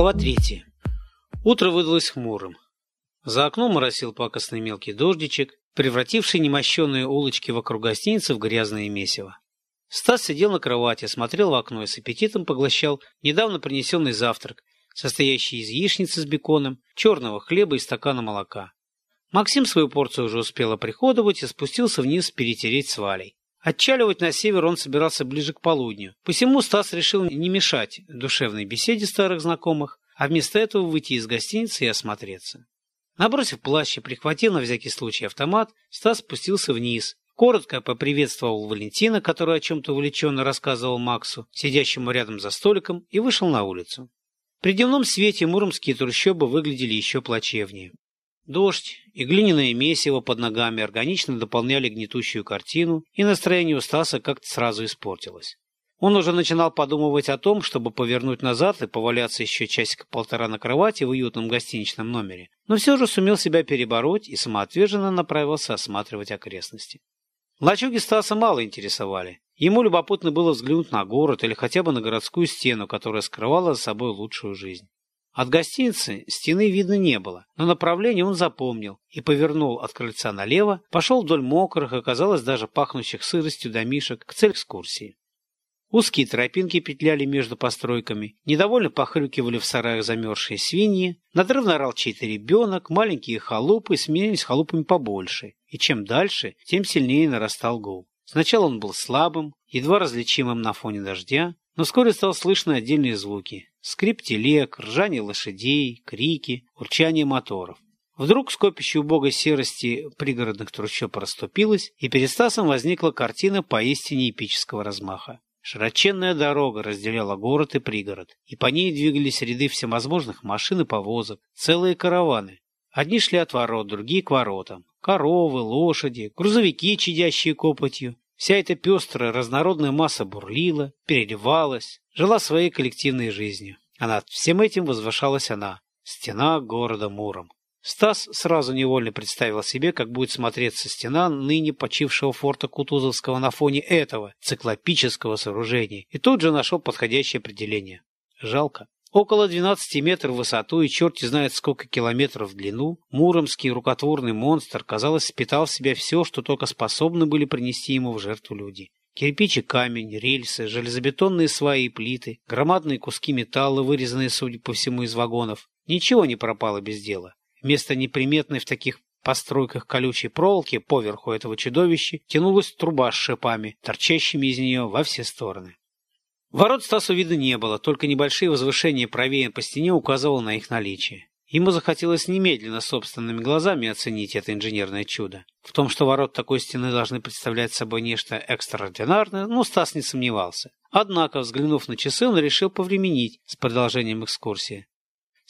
Глава третья. Утро выдалось хмурым. За окном моросил пакостный мелкий дождичек, превративший немощенные улочки вокруг гостиницы в грязное месиво. Стас сидел на кровати, смотрел в окно и с аппетитом поглощал недавно принесенный завтрак, состоящий из яичницы с беконом, черного хлеба и стакана молока. Максим свою порцию уже успел оприходовать и спустился вниз перетереть с Валей. Отчаливать на север он собирался ближе к полудню. Посему Стас решил не мешать душевной беседе старых знакомых, а вместо этого выйти из гостиницы и осмотреться. Набросив плащ и прихватив на всякий случай автомат, Стас спустился вниз, коротко поприветствовал Валентина, который о чем-то увлеченно рассказывал Максу, сидящему рядом за столиком, и вышел на улицу. При дневном свете муромские трущобы выглядели еще плачевнее. Дождь и глиняное месиво под ногами органично дополняли гнетущую картину, и настроение у Стаса как-то сразу испортилось. Он уже начинал подумывать о том, чтобы повернуть назад и поваляться еще часика-полтора на кровати в уютном гостиничном номере, но все же сумел себя перебороть и самоотверженно направился осматривать окрестности. Лачуги Стаса мало интересовали. Ему любопытно было взглянуть на город или хотя бы на городскую стену, которая скрывала за собой лучшую жизнь. От гостиницы стены видно не было, но направление он запомнил и повернул от крыльца налево, пошел вдоль мокрых и, казалось, даже пахнущих сыростью домишек к цель экскурсии. Узкие тропинки петляли между постройками, недовольно похрюкивали в сараях замерзшие свиньи, надрывно орал чей-то ребенок, маленькие халупы сменились халупами побольше, и чем дальше, тем сильнее нарастал гул. Сначала он был слабым, едва различимым на фоне дождя, но вскоре стал слышны отдельные звуки. Скрип телег, ржание лошадей, крики, урчание моторов. Вдруг скопище убогой серости пригородных трущоб расступилось, и перед Стасом возникла картина поистине эпического размаха. Широченная дорога разделяла город и пригород, и по ней двигались ряды всевозможных машин и повозок, целые караваны. Одни шли от ворот, другие к воротам. Коровы, лошади, грузовики, чадящие копотью, Вся эта пестрая, разнородная масса бурлила, переливалась, жила своей коллективной жизнью. А над всем этим возвышалась она, стена города Муром. Стас сразу невольно представил себе, как будет смотреться стена ныне почившего форта Кутузовского на фоне этого циклопического сооружения, и тут же нашел подходящее определение. Жалко. Около 12 метров в высоту и черти знает сколько километров в длину, муромский рукотворный монстр, казалось, спитал в себя все, что только способны были принести ему в жертву люди. Кирпич и камень, рельсы, железобетонные сваи и плиты, громадные куски металла, вырезанные, судя по всему, из вагонов. Ничего не пропало без дела. Вместо неприметной в таких постройках колючей проволоки поверху этого чудовища тянулась труба с шипами, торчащими из нее во все стороны. Ворот Стасу вида не было, только небольшие возвышения правее по стене указывало на их наличие. Ему захотелось немедленно собственными глазами оценить это инженерное чудо. В том, что ворот такой стены должны представлять собой нечто экстраординарное, ну, Стас не сомневался. Однако, взглянув на часы, он решил повременить с продолжением экскурсии.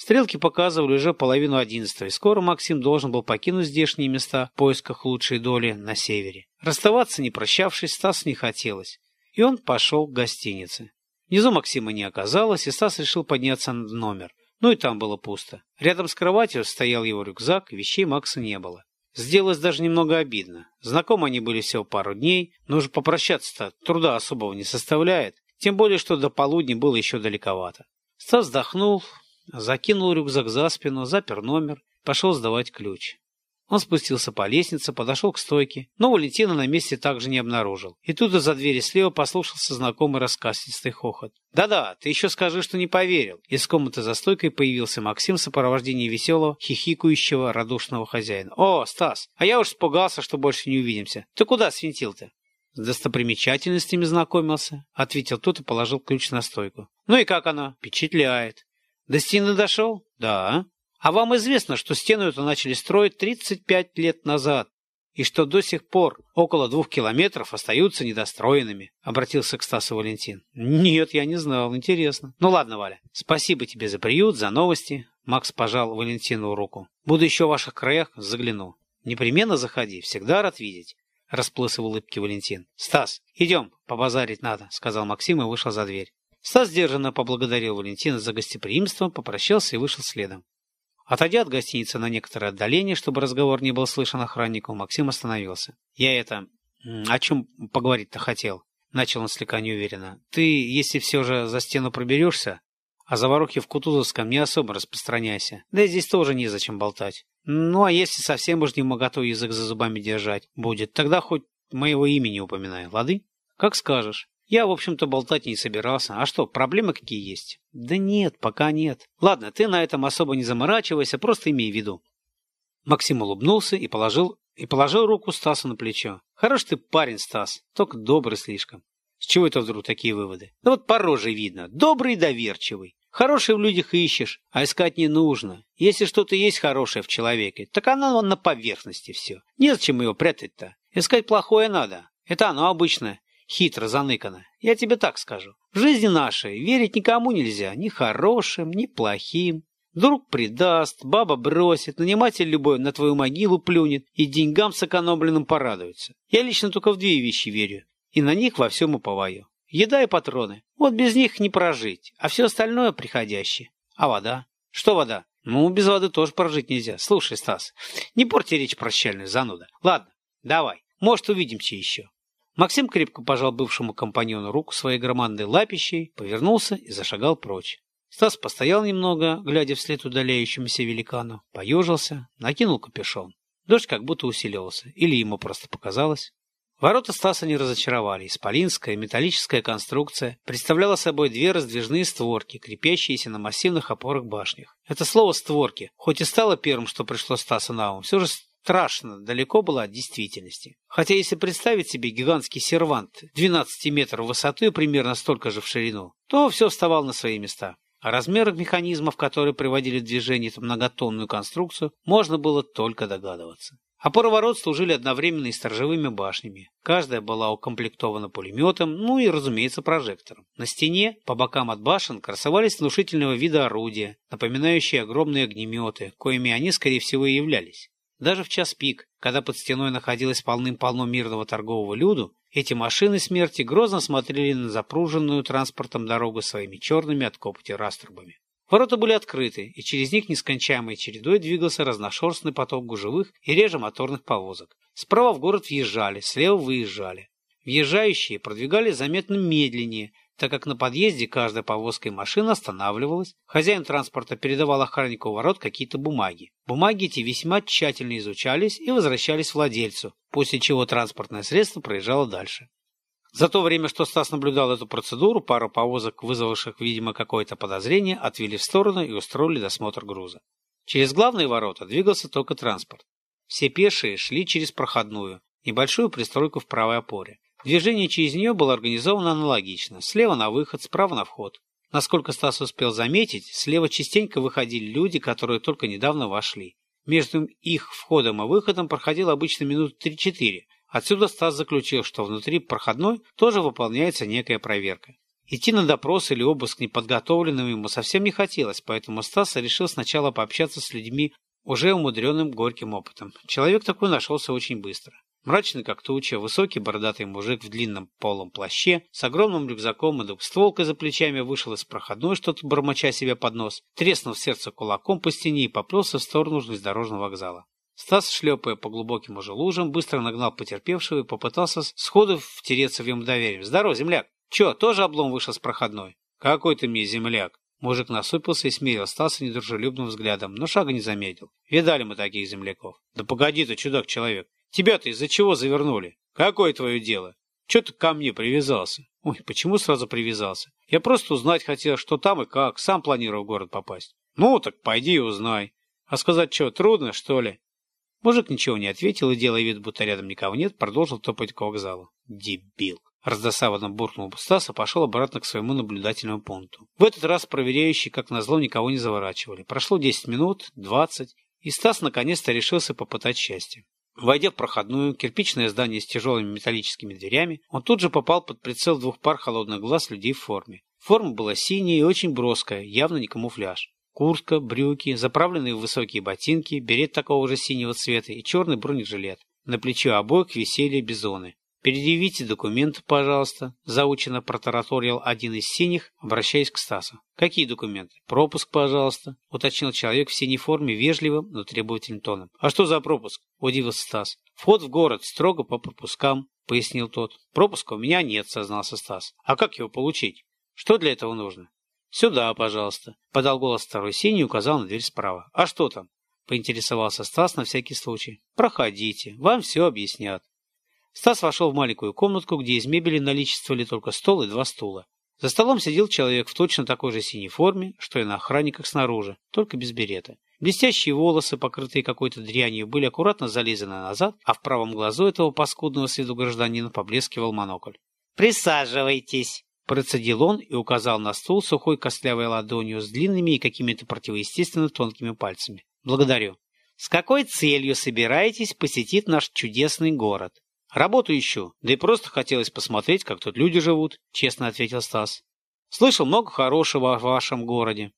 Стрелки показывали уже половину одиннадцатого, и скоро Максим должен был покинуть здешние места в поисках лучшей доли на севере. Расставаться, не прощавшись, Стасу не хотелось и он пошел к гостинице. Внизу Максима не оказалось, и Стас решил подняться в номер. Ну и там было пусто. Рядом с кроватью стоял его рюкзак, вещей Макса не было. Сделалось даже немного обидно. Знакомы они были всего пару дней, но уже попрощаться-то труда особого не составляет, тем более, что до полудня было еще далековато. Стас вздохнул, закинул рюкзак за спину, запер номер, пошел сдавать ключ. Он спустился по лестнице, подошел к стойке, но Валентина на месте также не обнаружил. И тут из-за двери слева послушался знакомый раскастистый хохот. «Да-да, ты еще скажи, что не поверил». Из комнаты за стойкой появился Максим в сопровождении веселого, хихикающего, радушного хозяина. «О, Стас, а я уж испугался, что больше не увидимся. Ты куда свинтил-то?» «С достопримечательностями знакомился», — ответил тот и положил ключ на стойку. «Ну и как оно?» «Впечатляет». «До стены дошел?» «Да». А вам известно, что стену эту начали строить 35 лет назад, и что до сих пор около двух километров остаются недостроенными, — обратился к Стасу Валентин. — Нет, я не знал, интересно. Ну ладно, Валя, спасибо тебе за приют, за новости. Макс пожал Валентину руку. Буду еще в ваших краях, загляну. Непременно заходи, всегда рад видеть. Расплылся в улыбке Валентин. «Стас, идем, побазарить надо», — сказал Максим и вышел за дверь. Стас сдержанно поблагодарил Валентина за гостеприимство, попрощался и вышел следом. Отойдя от гостиницы на некоторое отдаление, чтобы разговор не был слышен охраннику, Максим остановился. «Я это... О чем поговорить-то хотел?» Начал он слегка неуверенно. «Ты, если все же за стену проберешься, А заварухи в Кутузовском не особо распространяйся. Да и здесь тоже незачем болтать. Ну, а если совсем уж не моготу язык за зубами держать будет, тогда хоть моего имени упоминай, лады? Как скажешь. Я, в общем-то, болтать не собирался. А что, проблемы какие есть? Да нет, пока нет. Ладно, ты на этом особо не заморачивайся, просто имей в виду. Максим улыбнулся и положил, и положил руку Стасу на плечо. Хорош ты парень, Стас, только добрый слишком. С чего это вдруг такие выводы? Да вот по роже видно. Добрый и доверчивый. Хороший в людях ищешь, а искать не нужно. Если что-то есть хорошее в человеке, так оно на поверхности все. Незачем его прятать-то. Искать плохое надо. Это оно обычно хитро заныкано. Я тебе так скажу. В жизни нашей верить никому нельзя. Ни хорошим, ни плохим. Друг предаст, баба бросит, наниматель любой на твою могилу плюнет и деньгам сэкономленным порадуется. Я лично только в две вещи верю. И на них во всем уповаю. Еда и патроны. Вот без них не прожить, а все остальное приходящее. А вода? Что вода? Ну, без воды тоже прожить нельзя. Слушай, Стас, не порти речь прощальную, зануда. Ладно, давай, может, увидимся еще. Максим крепко пожал бывшему компаньону руку своей громадной лапищей, повернулся и зашагал прочь. Стас постоял немного, глядя вслед удаляющемуся великану, поежился, накинул капюшон. Дождь как будто усиливался, или ему просто показалось. Ворота Стаса не разочаровали. Исполинская металлическая конструкция представляла собой две раздвижные створки, крепящиеся на массивных опорах башнях. Это слово «створки», хоть и стало первым, что пришло Стасу на ум, все же страшно далеко было от действительности. Хотя если представить себе гигантский сервант 12 метров в высоту и примерно столько же в ширину, то все вставало на свои места. О размерах механизмов, которые приводили в движение эту многотонную конструкцию, можно было только догадываться. Опоры ворот служили одновременно и сторожевыми башнями. Каждая была укомплектована пулеметом, ну и, разумеется, прожектором. На стене, по бокам от башен, красовались внушительного вида орудия, напоминающие огромные огнеметы, коими они, скорее всего, и являлись. Даже в час пик, когда под стеной находилось полным-полно мирного торгового люду, эти машины смерти грозно смотрели на запруженную транспортом дорогу своими черными от копоти раструбами. Ворота были открыты, и через них нескончаемой чередой двигался разношерстный поток гужевых и реже моторных повозок. Справа в город въезжали, слева выезжали. Въезжающие продвигались заметно медленнее, так как на подъезде каждая повозка и машина останавливалась. Хозяин транспорта передавал охраннику ворот какие-то бумаги. Бумаги эти весьма тщательно изучались и возвращались владельцу, после чего транспортное средство проезжало дальше. За то время, что Стас наблюдал эту процедуру, пару повозок, вызвавших, видимо, какое-то подозрение, отвели в сторону и устроили досмотр груза. Через главные ворота двигался только транспорт. Все пешие шли через проходную, небольшую пристройку в правой опоре. Движение через нее было организовано аналогично, слева на выход, справа на вход. Насколько Стас успел заметить, слева частенько выходили люди, которые только недавно вошли. Между их входом и выходом проходило обычно минут 3-4, Отсюда Стас заключил, что внутри проходной тоже выполняется некая проверка. Идти на допрос или обыск неподготовленным ему совсем не хотелось, поэтому Стас решил сначала пообщаться с людьми, уже умудренным горьким опытом. Человек такой нашелся очень быстро. Мрачный как туча, высокий бородатый мужик в длинном полом плаще, с огромным рюкзаком и двухстволкой за плечами вышел из проходной, что-то бормоча себе под нос, треснув сердце кулаком по стене и поплелся в сторону железнодорожного вокзала. Стас, шлепая по глубоким уже лужам, быстро нагнал потерпевшего и попытался сходу втереться в ему доверием. «Здорово, земляк! Че, тоже облом вышел с проходной?» «Какой ты мне земляк?» Мужик насупился и смирил Стаса недружелюбным взглядом, но шага не заметил. Видали мы таких земляков. «Да погоди ты, чудак-человек! Тебя-то из-за чего завернули? Какое твое дело? Че ты ко мне привязался?» «Ой, почему сразу привязался? Я просто узнать хотел, что там и как. Сам планировал в город попасть». «Ну, так пойди и узнай. А сказать что, трудно, что ли?» Мужик ничего не ответил и, делая вид, будто рядом никого нет, продолжил топать к вокзалу. Дебил. Раздосаванно буркнул Стас и пошел обратно к своему наблюдательному пункту. В этот раз проверяющие, как назло, никого не заворачивали. Прошло 10 минут, 20, и Стас наконец-то решился попытать счастье. Войдя в проходную, кирпичное здание с тяжелыми металлическими дверями, он тут же попал под прицел двух пар холодных глаз людей в форме. Форма была синяя и очень броская, явно не камуфляж. Куртка, брюки, заправленные в высокие ботинки, берет такого же синего цвета и черный бронежилет. На плечо обоих висели бизоны. «Предъявите документы, пожалуйста», – заучено протараторил один из синих, обращаясь к Стасу. «Какие документы?» «Пропуск, пожалуйста», – уточнил человек в синей форме вежливым, но требовательным тоном. «А что за пропуск?» – удивился Стас. «Вход в город строго по пропускам», – пояснил тот. «Пропуска у меня нет», – сознался Стас. «А как его получить? Что для этого нужно?» «Сюда, пожалуйста», — подал голос второй сени и указал на дверь справа. «А что там?» — поинтересовался Стас на всякий случай. «Проходите, вам все объяснят». Стас вошел в маленькую комнатку, где из мебели наличествовали только стол и два стула. За столом сидел человек в точно такой же синей форме, что и на охранниках снаружи, только без берета. Блестящие волосы, покрытые какой-то дрянью, были аккуратно зализаны назад, а в правом глазу этого паскудного с виду гражданина поблескивал монокль. «Присаживайтесь!» Процедил он и указал на стул сухой костлявой ладонью с длинными и какими-то противоестественно тонкими пальцами. «Благодарю. С какой целью собираетесь посетить наш чудесный город?» «Работу ищу, да и просто хотелось посмотреть, как тут люди живут», — честно ответил Стас. «Слышал много хорошего в вашем городе».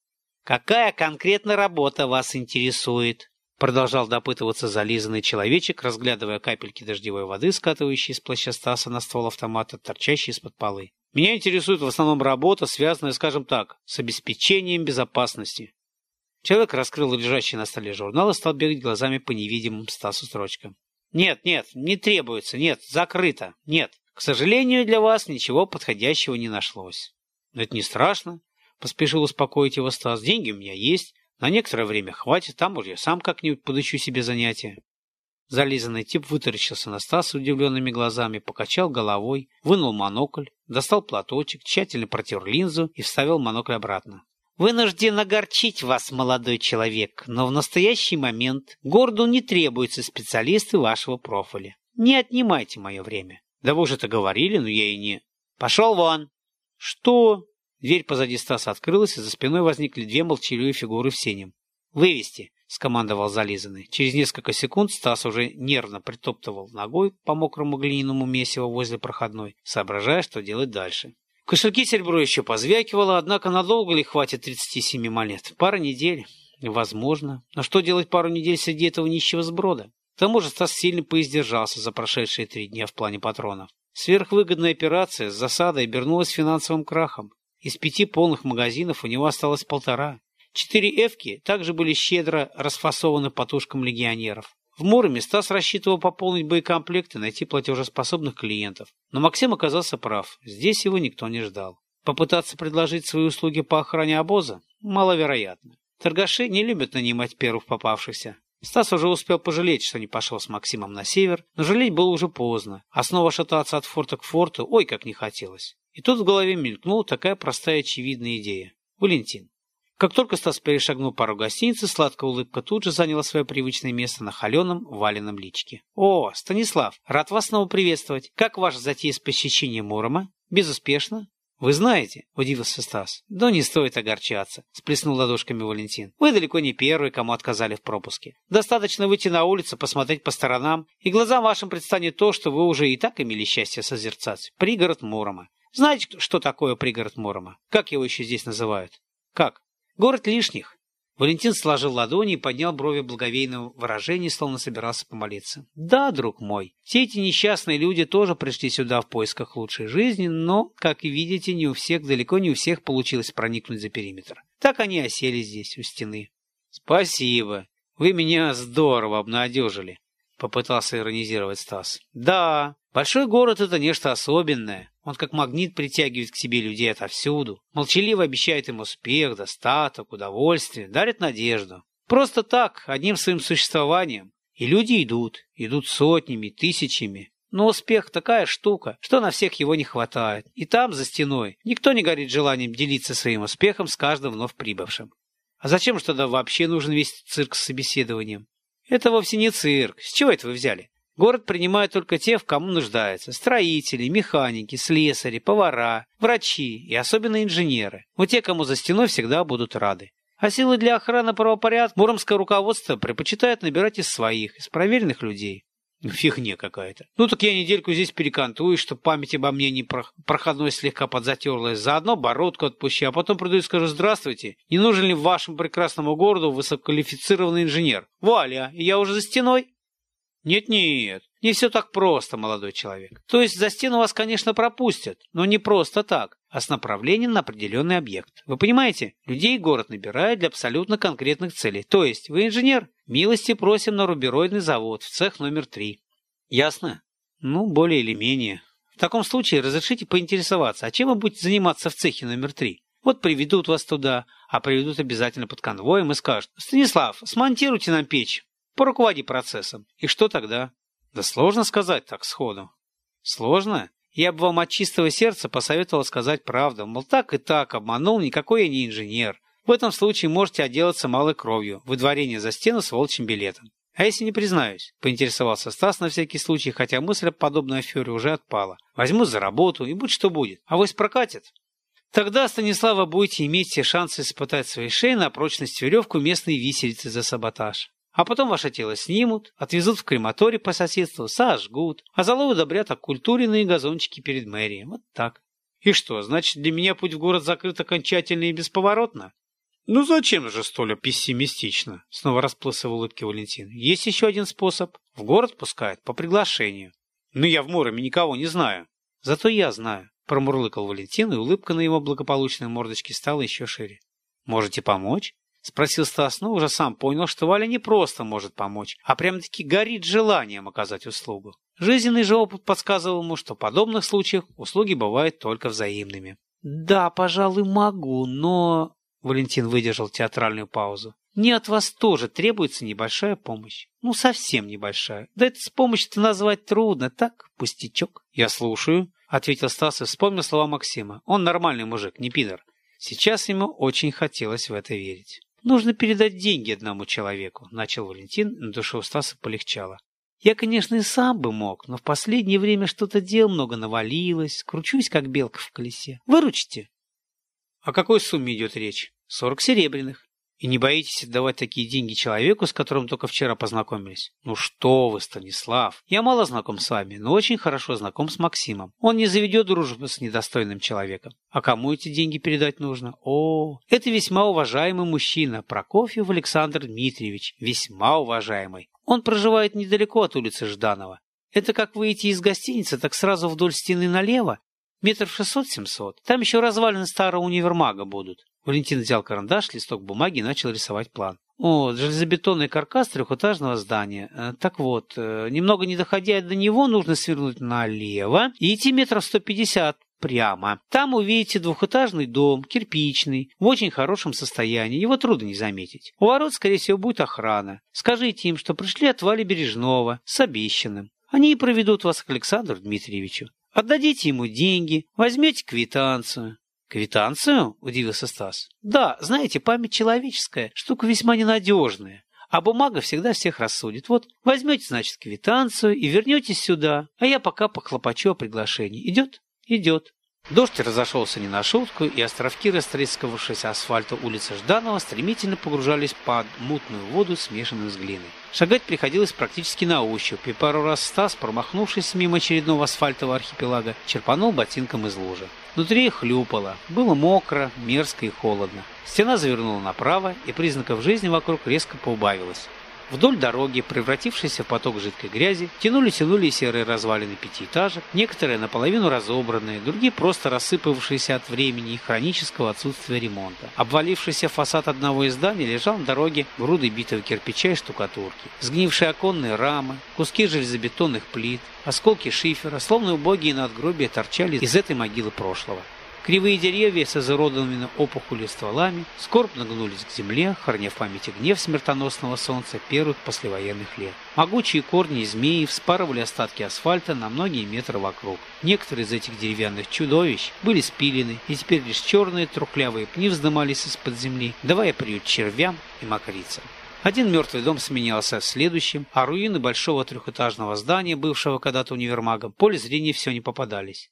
«Какая конкретно работа вас интересует?» Продолжал допытываться зализанный человечек, разглядывая капельки дождевой воды, скатывающие из плаща Стаса на ствол автомата, торчащие из-под полы. «Меня интересует в основном работа, связанная, скажем так, с обеспечением безопасности». Человек раскрыл лежащий на столе журнал и стал бегать глазами по невидимым Стасу строчкам. «Нет, нет, не требуется, нет, закрыто, нет. К сожалению, для вас ничего подходящего не нашлось». «Но это не страшно. Поспешил успокоить его Стас. Деньги у меня есть. На некоторое время хватит, там уже я сам как-нибудь подыщу себе занятия. Зализанный тип вытаращился на Стаса удивленными глазами, покачал головой, вынул монокль, достал платочек, тщательно протер линзу и вставил монокль обратно. «Вынужден огорчить вас, молодой человек, но в настоящий момент городу не требуются специалисты вашего профиля. Не отнимайте мое время». «Да вы же это говорили, но я и не...» «Пошел вон!» «Что?» Дверь позади Стаса открылась, и за спиной возникли две молчаливые фигуры в синем. «Вывести!» — скомандовал зализанный. Через несколько секунд Стас уже нервно притоптывал ногой по мокрому глиняному месиву возле проходной, соображая, что делать дальше. Кошельке серебро еще позвякивало, однако надолго ли хватит 37 монет? Пара недель? Возможно. Но что делать пару недель среди этого нищего сброда? К тому же Стас сильно поиздержался за прошедшие три дня в плане патронов. Сверхвыгодная операция с засадой обернулась финансовым крахом. Из пяти полных магазинов у него осталось полтора. Четыре «Эвки» также были щедро расфасованы по тушкам легионеров. В Муроме Стас рассчитывал пополнить боекомплект и найти платежеспособных клиентов. Но Максим оказался прав. Здесь его никто не ждал. Попытаться предложить свои услуги по охране обоза маловероятно. Торгаши не любят нанимать первых попавшихся. Стас уже успел пожалеть, что не пошел с Максимом на север, но жалеть было уже поздно, а снова шататься от форта к форту ой как не хотелось. И тут в голове мелькнула такая простая очевидная идея. Валентин. Как только Стас перешагнул пару гостиницы, сладкая улыбка тут же заняла свое привычное место на холеном валенном личике. «О, Станислав, рад вас снова приветствовать. Как ваша затея с посещением Мурома? Безуспешно?» «Вы знаете», — удивился Стас. «Да не стоит огорчаться», — сплеснул ладошками Валентин. «Вы далеко не первый, кому отказали в пропуске. Достаточно выйти на улицу, посмотреть по сторонам, и глазам вашим предстанет то, что вы уже и так имели счастье созерцать. Пригород Мурома. Знаете, что такое пригород Мурома? Как его еще здесь называют? Как? Город лишних. Валентин сложил ладони и поднял брови благовейного выражения, словно собирался помолиться. «Да, друг мой, все эти несчастные люди тоже пришли сюда в поисках лучшей жизни, но, как видите, не у всех, далеко не у всех получилось проникнуть за периметр. Так они осели здесь, у стены». «Спасибо. Вы меня здорово обнадежили», — попытался иронизировать Стас. «Да, большой город — это нечто особенное. Он как магнит притягивает к себе людей отовсюду, молчаливо обещает им успех, достаток, удовольствие, дарит надежду. Просто так, одним своим существованием. И люди идут, идут сотнями, тысячами. Но успех такая штука, что на всех его не хватает. И там, за стеной, никто не горит желанием делиться своим успехом с каждым вновь прибывшим. А зачем же тогда вообще нужен весь цирк с собеседованием? Это вовсе не цирк. С чего это вы взяли? Город принимает только тех, кому нуждается. Строители, механики, слесари, повара, врачи и особенно инженеры. Вот те, кому за стеной всегда будут рады. А силы для охраны правопорядка муромское руководство предпочитает набирать из своих, из проверенных людей. Фигня какая-то. Ну так я недельку здесь перекантую, чтобы память обо мне не проходной слегка подзатерлась. Заодно бородку отпущу, а потом приду и скажу «Здравствуйте, не нужен ли вашему прекрасному городу высококвалифицированный инженер?» Валя, я уже за стеной. Нет-нет, не все так просто, молодой человек. То есть за стену вас, конечно, пропустят, но не просто так, а с направлением на определенный объект. Вы понимаете, людей город набирает для абсолютно конкретных целей. То есть вы инженер? Милости просим на рубероидный завод в цех номер три. Ясно? Ну, более или менее. В таком случае разрешите поинтересоваться, а чем вы будете заниматься в цехе номер три? Вот приведут вас туда, а приведут обязательно под конвоем и скажут, «Станислав, смонтируйте нам печь, поруководи процессом». И что тогда? Да сложно сказать так сходу. Сложно? Я бы вам от чистого сердца посоветовал сказать правду. Мол, так и так, обманул, никакой я не инженер. В этом случае можете отделаться малой кровью, выдворение за стену с волчьим билетом. А если не признаюсь? Поинтересовался Стас на всякий случай, хотя мысль о подобной афере уже отпала. Возьму за работу, и будь что будет. А вось прокатит. Тогда, Станислава, будете иметь все шансы испытать свои шеи на прочность веревку местной виселицы за саботаж. А потом ваше тело снимут, отвезут в крематорий по соседству, сожгут, а залой удобрят оккультуренные газончики перед мэрией. Вот так. И что, значит, для меня путь в город закрыт окончательно и бесповоротно? Ну зачем же столь пессимистично? Снова расплылся в улыбке Валентин. Есть еще один способ. В город пускают по приглашению. Но я в Муроме никого не знаю. Зато я знаю. Промурлыкал Валентин, и улыбка на его благополучной мордочке стала еще шире. «Можете помочь?» — спросил Стас, но уже сам понял, что Валя не просто может помочь, а прям-таки горит желанием оказать услугу. Жизненный же опыт подсказывал ему, что в подобных случаях услуги бывают только взаимными. «Да, пожалуй, могу, но...» Валентин выдержал театральную паузу. «Мне от вас тоже требуется небольшая помощь. Ну, совсем небольшая. Да это с помощью-то назвать трудно, так? Пустячок». «Я слушаю», ответил Стас и вспомнил слова Максима. Он нормальный мужик, не пидор. Сейчас ему очень хотелось в это верить. «Нужно передать деньги одному человеку», — начал Валентин, на душе у Стаса полегчало. «Я, конечно, и сам бы мог, но в последнее время что-то дел много навалилось, кручусь, как белка в колесе. Выручите». «О какой сумме идет речь?» «Сорок серебряных». И не боитесь отдавать такие деньги человеку, с которым только вчера познакомились? Ну что вы, Станислав. Я мало знаком с вами, но очень хорошо знаком с Максимом. Он не заведет дружбу с недостойным человеком. А кому эти деньги передать нужно? О, это весьма уважаемый мужчина, Прокофьев Александр Дмитриевич. Весьма уважаемый. Он проживает недалеко от улицы Жданова. Это как выйти из гостиницы, так сразу вдоль стены налево, метров шестьсот-семьсот. Там еще развалины старого универмага будут. Валентин взял карандаш, листок бумаги и начал рисовать план. О, железобетонный каркас трехэтажного здания. Э, так вот, э, немного не доходя до него, нужно свернуть налево и идти метров 150 прямо. Там увидите двухэтажный дом, кирпичный, в очень хорошем состоянии, его трудно не заметить. У ворот, скорее всего, будет охрана. Скажите им, что пришли от Вали Бережного с обещанным. Они и проведут вас к Александру Дмитриевичу. Отдадите ему деньги, возьмете квитанцию. «Квитанцию?» – удивился Стас. «Да, знаете, память человеческая, штука весьма ненадежная. А бумага всегда всех рассудит. Вот, возьмете, значит, квитанцию и вернетесь сюда, а я пока похлопочу о приглашении. Идет?» «Идет». Дождь разошелся не на шутку, и островки растрескавшейся асфальта улицы Жданова стремительно погружались под мутную воду, смешанную с глиной. Шагать приходилось практически на ощупь, и пару раз Стас, промахнувшись мимо очередного асфальтового архипелага, черпанул ботинком из лужи. Внутри хлюпало, было мокро, мерзко и холодно. Стена завернула направо, и признаков жизни вокруг резко поубавилось. Вдоль дороги, превратившейся в поток жидкой грязи, тянули-тянули серые развалины пятиэтажек, некоторые наполовину разобранные, другие просто рассыпавшиеся от времени и хронического отсутствия ремонта. Обвалившийся фасад одного из зданий лежал на дороге груды битого кирпича и штукатурки. Сгнившие оконные рамы, куски железобетонных плит, осколки шифера, словно убогие надгробия торчали из этой могилы прошлого. Кривые деревья с изуродованными опухолью стволами скорбно гнулись к земле, храня в памяти гнев смертоносного солнца первых послевоенных лет. Могучие корни и змеи вспарывали остатки асфальта на многие метры вокруг. Некоторые из этих деревянных чудовищ были спилены, и теперь лишь черные трухлявые пни вздымались из-под земли, давая приют червям и мокрицам. Один мертвый дом сменялся следующим, а руины большого трехэтажного здания, бывшего когда-то универмагом, поле зрения все не попадались.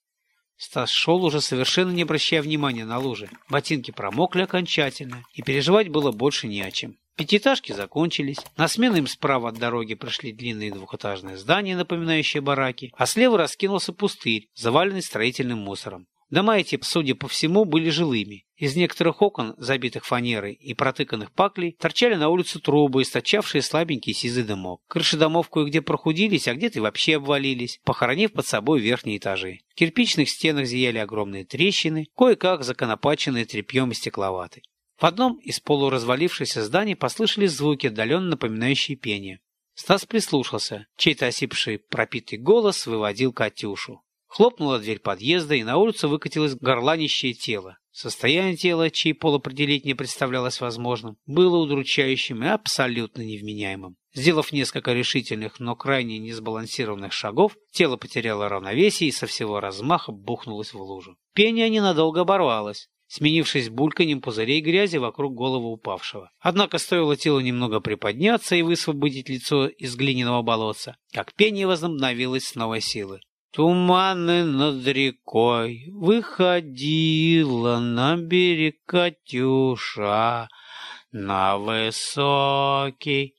Стас шел уже совершенно не обращая внимания на лужи. Ботинки промокли окончательно, и переживать было больше не о чем. Пятиэтажки закончились, на смену им справа от дороги прошли длинные двухэтажные здания, напоминающие бараки, а слева раскинулся пустырь, заваленный строительным мусором. Дома эти, судя по всему, были жилыми. Из некоторых окон, забитых фанерой и протыканных паклей, торчали на улицу трубы, источавшие слабенький сизый дымок. Крыши домов кое-где прохудились, а где-то и вообще обвалились, похоронив под собой верхние этажи. В кирпичных стенах зияли огромные трещины, кое-как законопаченные тряпьем и стекловатой. В одном из полуразвалившихся зданий послышались звуки, отдаленно напоминающие пение. Стас прислушался. Чей-то осипший пропитый голос выводил Катюшу. Хлопнула дверь подъезда, и на улицу выкатилось горланищее тело. Состояние тела, чей пол определить не представлялось возможным, было удручающим и абсолютно невменяемым. Сделав несколько решительных, но крайне несбалансированных шагов, тело потеряло равновесие и со всего размаха бухнулось в лужу. Пение ненадолго оборвалось, сменившись бульканьем пузырей грязи вокруг головы упавшего. Однако стоило телу немного приподняться и высвободить лицо из глиняного болотца, как пение возобновилось с новой силы. Туманы над рекой выходила на берег Катюша, на высокий.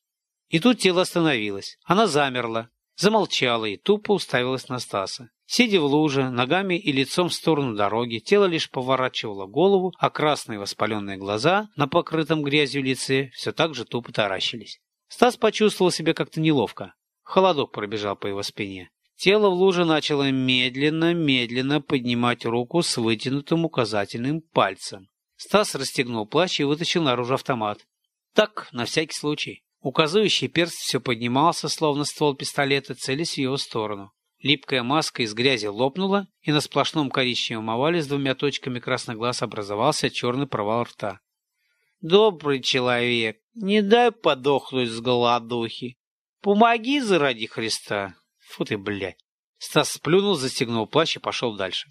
И тут тело остановилось. Она замерла, замолчала и тупо уставилась на Стаса. Сидя в луже, ногами и лицом в сторону дороги, тело лишь поворачивало голову, а красные воспаленные глаза на покрытом грязью лице все так же тупо таращились. Стас почувствовал себя как-то неловко. Холодок пробежал по его спине. Тело в луже начало медленно-медленно поднимать руку с вытянутым указательным пальцем. Стас расстегнул плащ и вытащил наружу автомат. Так, на всякий случай. Указывающий перст все поднимался, словно ствол пистолета, целясь в его сторону. Липкая маска из грязи лопнула, и на сплошном коричневом овале с двумя точками красных глаз образовался черный провал рта. «Добрый человек, не дай подохнуть с голодухи. Помоги заради Христа!» Фу ты, блядь! Стас сплюнул, застегнул плащ и пошел дальше.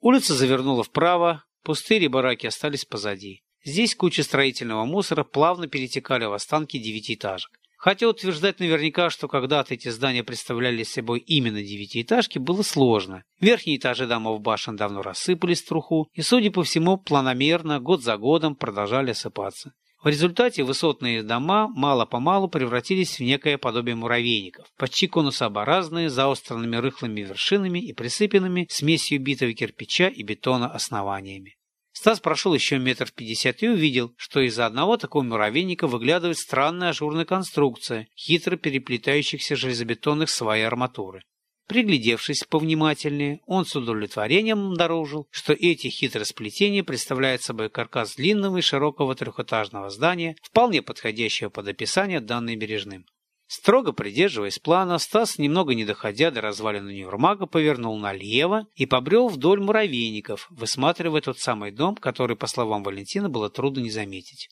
Улица завернула вправо, пустыри и бараки остались позади. Здесь куча строительного мусора плавно перетекали в останки девятиэтажек. Хотя утверждать наверняка, что когда-то эти здания представляли собой именно девятиэтажки, было сложно. Верхние этажи домов башен давно рассыпались в труху и, судя по всему, планомерно, год за годом продолжали осыпаться. В результате высотные дома мало-помалу превратились в некое подобие муравейников, почти конусообразные, заостренными рыхлыми вершинами и присыпанными смесью битого кирпича и бетона основаниями. Стас прошел еще метров пятьдесят и увидел, что из-за одного такого муравейника выглядывает странная ажурная конструкция, хитро переплетающихся железобетонных свай арматуры. Приглядевшись повнимательнее, он с удовлетворением обнаружил, что эти хитросплетения представляют собой каркас длинного и широкого трехэтажного здания, вполне подходящего под описание данной бережным. Строго придерживаясь плана, Стас, немного не доходя до развалин универмага, повернул налево и побрел вдоль муравейников, высматривая тот самый дом, который, по словам Валентина, было трудно не заметить.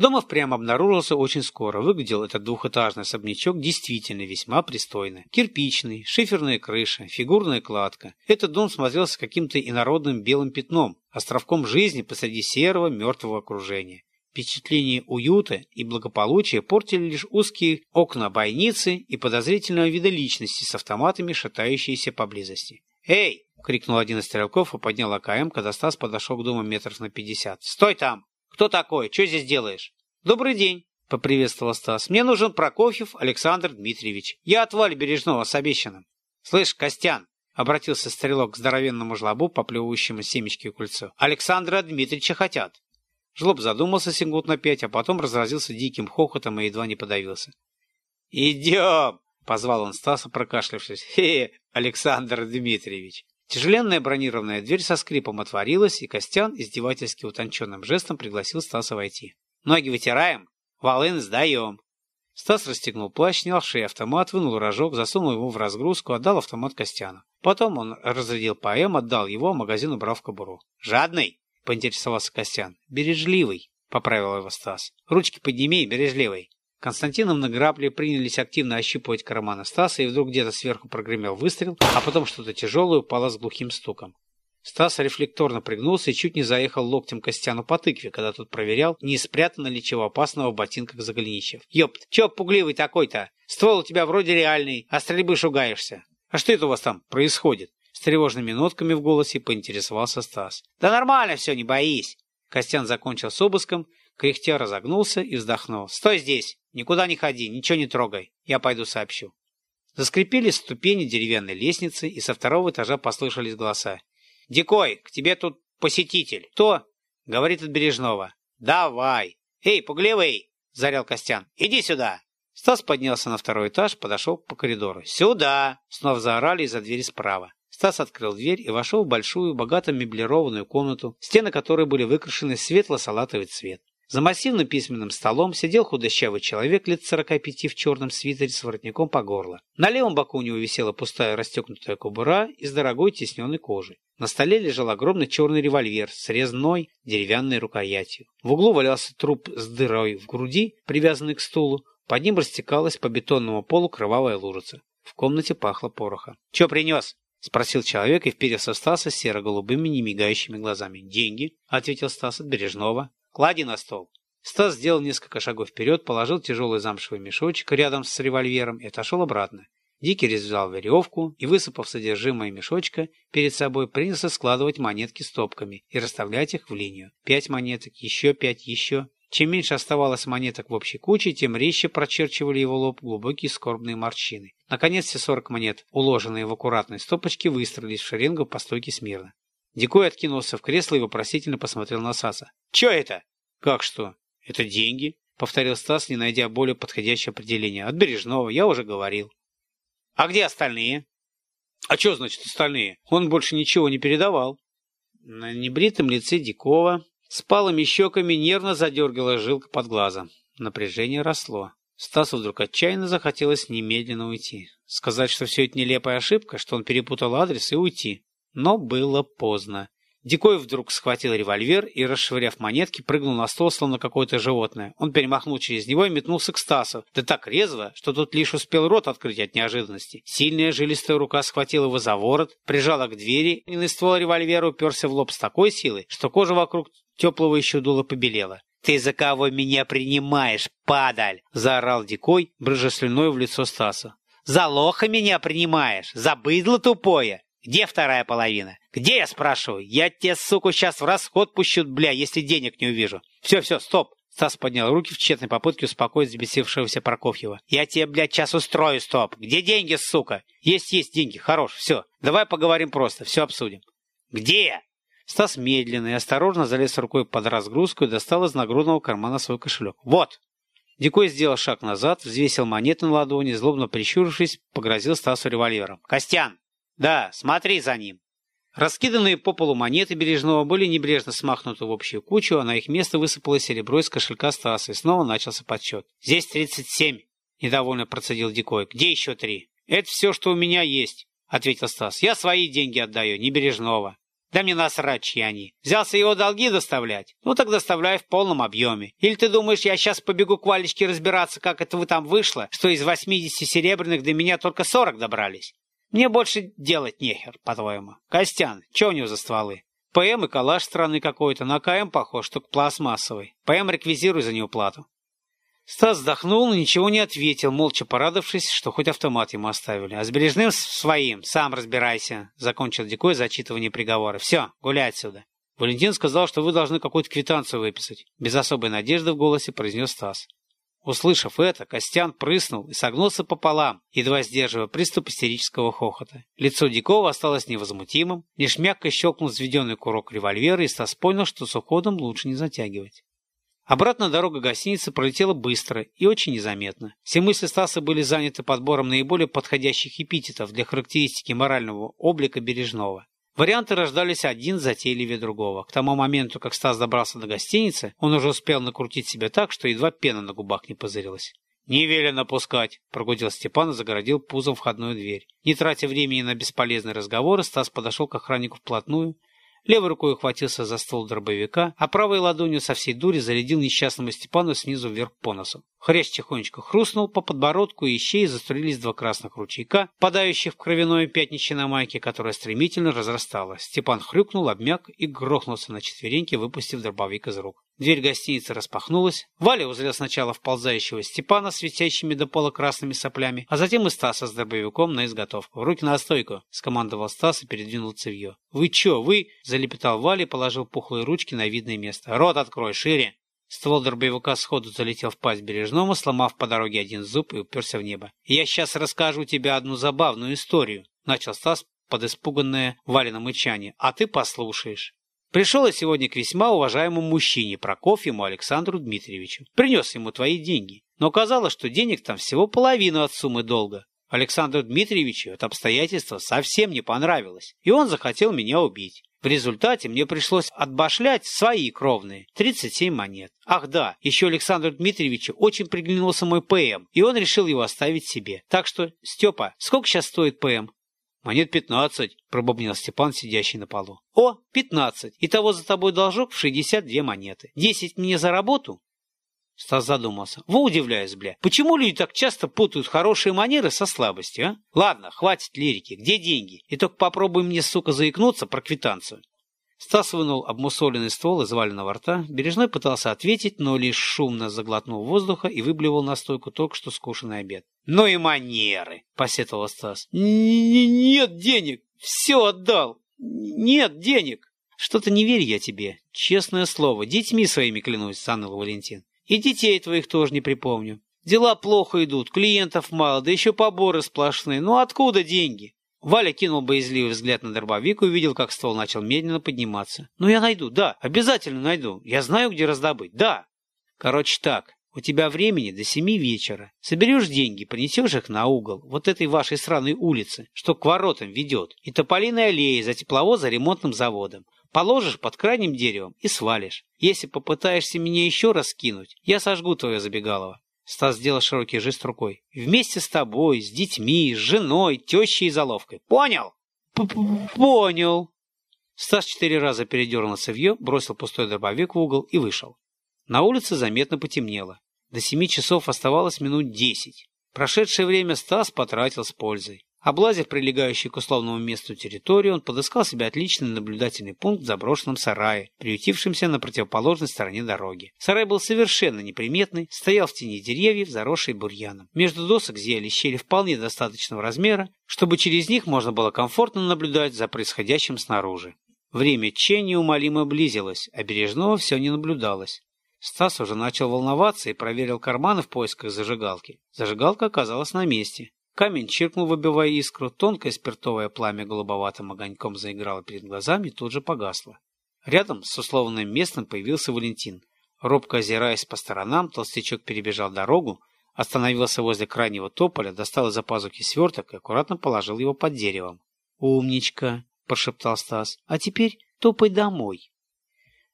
Дом впрямь обнаружился очень скоро. Выглядел этот двухэтажный особнячок действительно весьма пристойно. Кирпичный, шиферная крыша, фигурная кладка. Этот дом смотрелся каким-то инородным белым пятном, островком жизни посреди серого мертвого окружения. Впечатление уюта и благополучия портили лишь узкие окна бойницы и подозрительного вида личности с автоматами, шатающиеся поблизости. «Эй!» — крикнул один из стрелков и поднял АКМ, когда Стас подошел к дому метров на пятьдесят. «Стой там! Кто такой? Что здесь делаешь?» «Добрый день!» — поприветствовал Стас. «Мне нужен Прокофьев Александр Дмитриевич. Я от Вали Бережного с обещанным». «Слышь, Костян!» — обратился стрелок к здоровенному жлобу, поплевывающему семечки у кольцо. «Александра Дмитриевича хотят». Жлоб задумался секунд на пять, а потом разразился диким хохотом и едва не подавился. «Идем!» — позвал он Стаса, прокашлявшись. «Хе, Александр Дмитриевич!» Тяжеленная бронированная дверь со скрипом отворилась, и Костян издевательски утонченным жестом пригласил Стаса войти. «Ноги вытираем, волын сдаем!» Стас расстегнул плащ, снял шею автомат, вынул рожок, засунул его в разгрузку, отдал автомат Костяну. Потом он разрядил ПМ, отдал его, магазин убрал в кобуру. «Жадный?» — поинтересовался Костян. «Бережливый», — поправил его Стас. «Ручки подними, бережливый». Константиновны грабли принялись активно ощупывать карманы Стаса, и вдруг где-то сверху прогремел выстрел, а потом что-то тяжелое упало с глухим стуком. Стас рефлекторно пригнулся и чуть не заехал локтем Костяну по тыкве, когда тот проверял, не спрятано ли чего опасного в ботинках за голенищев. «Ёпт, чё пугливый такой-то? Ствол у тебя вроде реальный, а стрельбы шугаешься. А что это у вас там происходит?» С тревожными нотками в голосе поинтересовался Стас. «Да нормально все, не боись!» Костян закончил с обыском, кряхтя разогнулся и вздохнул. «Стой здесь! Никуда не ходи, ничего не трогай. Я пойду сообщу». Заскрипели ступени деревянной лестницы, и со второго этажа послышались голоса. «Дикой, к тебе тут посетитель». «Кто?» — говорит от Бережного. «Давай!» «Эй, пугливый!» — зарял Костян. «Иди сюда!» Стас поднялся на второй этаж, подошел по коридору. «Сюда!» — снова заорали из-за двери справа. Стас открыл дверь и вошел в большую, богато меблированную комнату, стены которой были выкрашены светло-салатовый цвет. За массивным письменным столом сидел худощавый человек лет 45 в черном свитере с воротником по горло. На левом боку у него висела пустая расстегнутая кобура из дорогой тесненной кожи. На столе лежал огромный черный револьвер с резной деревянной рукоятью. В углу валялся труп с дырой в груди, привязанный к стулу. Под ним растекалась по бетонному полу кровавая лужица. В комнате пахло пороха. «Че принес?» — спросил человек и вперился в Стаса серо-голубыми немигающими глазами. «Деньги», — ответил Стас от Бережного. Клади на стол. Стас сделал несколько шагов вперед, положил тяжелый замшевый мешочек рядом с револьвером и отошел обратно. Дикий развязал веревку и, высыпав содержимое мешочка, перед собой принялся складывать монетки стопками и расставлять их в линию. Пять монеток, еще пять, еще. Чем меньше оставалось монеток в общей куче, тем резче прочерчивали его лоб глубокие скорбные морщины. Наконец все сорок монет, уложенные в аккуратной стопочке, выстроились в шеренгу по стойке смирно. Дикой откинулся в кресло и вопросительно посмотрел на Саса. «Чё это?» «Как что? Это деньги?» — повторил Стас, не найдя более подходящее определение. «От Бережного, я уже говорил». «А где остальные?» «А что значит остальные? Он больше ничего не передавал». На небритом лице Дикова с палыми щеками нервно задергала жилка под глазом. Напряжение росло. Стасу вдруг отчаянно захотелось немедленно уйти. Сказать, что все это нелепая ошибка, что он перепутал адрес и уйти. Но было поздно. Дикой вдруг схватил револьвер и, расшвыряв монетки, прыгнул на стол, словно какое-то животное. Он перемахнул через него и метнулся к Стасу. Да так резво, что тот лишь успел рот открыть от неожиданности. Сильная жилистая рука схватила его за ворот, прижала к двери, и на ствол револьвера уперся в лоб с такой силой, что кожа вокруг теплого еще дула побелела. «Ты за кого меня принимаешь, падаль?» — заорал Дикой, брыжа слюной в лицо Стаса. «За лоха меня принимаешь? За быдло тупое? Где вторая половина? Где, я спрашиваю? Я тебе, суку, сейчас в расход пущу, бля, если денег не увижу. Все-все, стоп. Стас поднял руки в тщетной попытке успокоить взбесившегося Прокофьева. «Я тебе, блядь, сейчас устрою, стоп! Где деньги, сука? Есть, есть деньги, хорош, все. Давай поговорим просто, все обсудим». «Где?» Стас медленно и осторожно залез рукой под разгрузку и достал из нагрудного кармана свой кошелек. «Вот!» Дикой сделал шаг назад, взвесил монеты на ладони, злобно прищурившись, погрозил Стасу револьвером. «Костян, да, смотри за ним. Раскиданные по полу монеты Бережного были небрежно смахнуты в общую кучу, а на их место высыпалось серебро из кошелька Стаса, и снова начался подсчет. «Здесь тридцать семь», — недовольно процедил Дикой. «Где еще три?» «Это все, что у меня есть», — ответил Стас. «Я свои деньги отдаю, не Бережного». «Да мне насрать, чьи они. Взялся его долги доставлять? Ну так доставляй в полном объеме. Или ты думаешь, я сейчас побегу к Валечке разбираться, как это вы там вышло, что из восьмидесяти серебряных до меня только сорок добрались? Мне больше делать нехер, по-твоему. Костян, что у него за стволы? ПМ и калаш странный какой-то, на КМ похож, только пластмассовый. ПМ реквизируй за неуплату. Стас вздохнул, но ничего не ответил, молча порадовавшись, что хоть автомат ему оставили. А с Бережным своим, сам разбирайся, закончил Дикой зачитывание приговора. Все, гуляй отсюда. Валентин сказал, что вы должны какую-то квитанцию выписать. Без особой надежды в голосе произнес Стас. Услышав это, Костян прыснул и согнулся пополам, едва сдерживая приступ истерического хохота. Лицо Дикова осталось невозмутимым, лишь мягко щелкнул взведенный курок револьвера, и Стас понял, что с уходом лучше не затягивать. Обратно дорога гостиницы пролетела быстро и очень незаметно. Все мысли Стаса были заняты подбором наиболее подходящих эпитетов для характеристики морального облика Бережного. Варианты рождались один затейливее другого. К тому моменту, как Стас добрался до гостиницы, он уже успел накрутить себя так, что едва пена на губах не позырилась. «Не велено пускать!» – прогудел Степан и загородил пузом входную дверь. Не тратя времени на бесполезные разговоры, Стас подошел к охраннику вплотную, Левой рукой ухватился за ствол дробовика, а правой ладонью со всей дури зарядил несчастному Степану снизу вверх по носу. Хрящ тихонечко хрустнул по подбородку, и ищей заструились два красных ручейка, подающих в кровяное пятнище на майке, которое стремительно разрасталось. Степан хрюкнул, обмяк и грохнулся на четвереньки, выпустив дробовик из рук. Дверь гостиницы распахнулась. Валя узрел сначала вползающего Степана, светящими до пола красными соплями, а затем и Стаса с дробовиком на изготовку. «Руки на стойку!» — скомандовал Стас и передвинул цевье. «Вы чё, вы?» — залепетал Валя и положил пухлые ручки на видное место. «Рот открой, шире!» Ствол дробовика сходу залетел в пасть бережному, сломав по дороге один зуб и уперся в небо. «Я сейчас расскажу тебе одну забавную историю», — начал Стас под испуганное Валино мычание. «А ты послушаешь». Пришел я сегодня к весьма уважаемому мужчине, Прокофьему Александру Дмитриевичу. Принес ему твои деньги. Но оказалось, что денег там всего половину от суммы долга. Александру Дмитриевичу это обстоятельство совсем не понравилось, и он захотел меня убить. В результате мне пришлось отбашлять свои кровные 37 монет. Ах да, еще Александру Дмитриевичу очень приглянулся мой ПМ, и он решил его оставить себе. Так что, Степа, сколько сейчас стоит ПМ? Монет пятнадцать, пробубнил Степан, сидящий на полу. О, пятнадцать. Итого за тобой должок в шестьдесят две монеты. Десять мне за работу? Стас задумался. Во удивляюсь, бля. Почему люди так часто путают хорошие манеры со слабостью, а? Ладно, хватит лирики. Где деньги? И только попробуй мне, сука, заикнуться про квитанцию. Стас вынул обмусоленный ствол из валенного рта. Бережной пытался ответить, но лишь шумно заглотнул воздуха и выблевал на стойку только что скушенный обед. «Ну и манеры!» — посетовал Стас. «Нет денег! Все отдал! Нет денег!» «Что-то не верю я тебе. Честное слово, детьми своими клянусь», — саныл Валентин. И детей твоих тоже не припомню. Дела плохо идут, клиентов мало, да еще поборы сплошные. Ну откуда деньги? Валя кинул боязливый взгляд на дробовик и увидел, как ствол начал медленно подниматься. «Ну, я найду, да, обязательно найду. Я знаю, где раздобыть, да». «Короче так, у тебя времени до семи вечера. Соберешь деньги, принесешь их на угол вот этой вашей сраной улицы, что к воротам ведет, и тополиной аллеи за тепловоза ремонтным заводом. Положишь под крайним деревом и свалишь. Если попытаешься меня еще раз кинуть, я сожгу твое забегалово. Стас сделал широкий жест рукой. Вместе с тобой, с детьми, с женой, тещей и заловкой. Понял? П -п Понял. Стас четыре раза передернул цевье, бросил пустой дробовик в угол и вышел. На улице заметно потемнело. До семи часов оставалось минут десять. Прошедшее время Стас потратил с пользой. Облазив прилегающую к условному месту территорию, он подыскал себе отличный наблюдательный пункт в заброшенном сарае, приютившемся на противоположной стороне дороги. Сарай был совершенно неприметный, стоял в тени деревьев, заросший бурьяном. Между досок зияли щели вполне достаточного размера, чтобы через них можно было комфортно наблюдать за происходящим снаружи. Время Че неумолимо близилось, а бережного все не наблюдалось. Стас уже начал волноваться и проверил карманы в поисках зажигалки. Зажигалка оказалась на месте. Камень чиркнул, выбивая искру, тонкое спиртовое пламя голубоватым огоньком заиграло перед глазами и тут же погасло. Рядом с условным местом появился Валентин. Робко озираясь по сторонам, толстячок перебежал дорогу, остановился возле крайнего тополя, достал из-за пазухи сверток и аккуратно положил его под деревом. «Умничка!» – прошептал Стас. «А теперь топай домой!»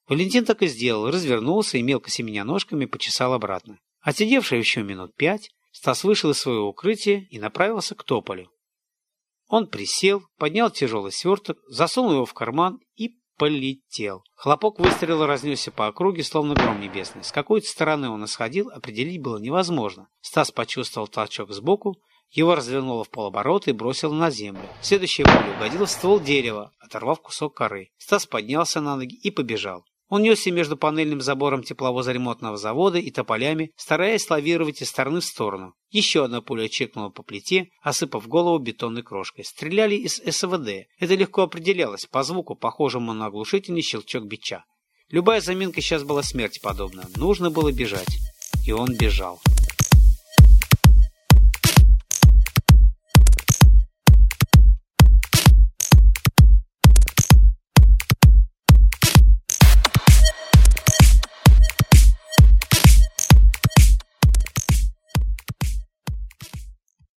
Валентин так и сделал, развернулся и мелко семеня ножками почесал обратно. Отсидевший еще минут пять, Стас вышел из своего укрытия и направился к тополю. Он присел, поднял тяжелый сверток, засунул его в карман и полетел. Хлопок выстрела разнесся по округе, словно гром небесный. С какой-то стороны он исходил, определить было невозможно. Стас почувствовал толчок сбоку, его развернуло в полоборота и бросило на землю. Следующая пуля угодила в ствол дерева, оторвав кусок коры. Стас поднялся на ноги и побежал. Он несся между панельным забором тепловоза ремонтного завода и тополями, стараясь лавировать из стороны в сторону. Еще одна пуля чекнула по плите, осыпав голову бетонной крошкой. Стреляли из СВД. Это легко определялось по звуку, похожему на оглушительный щелчок бича. Любая заминка сейчас была смерти подобна. Нужно было бежать. И он бежал.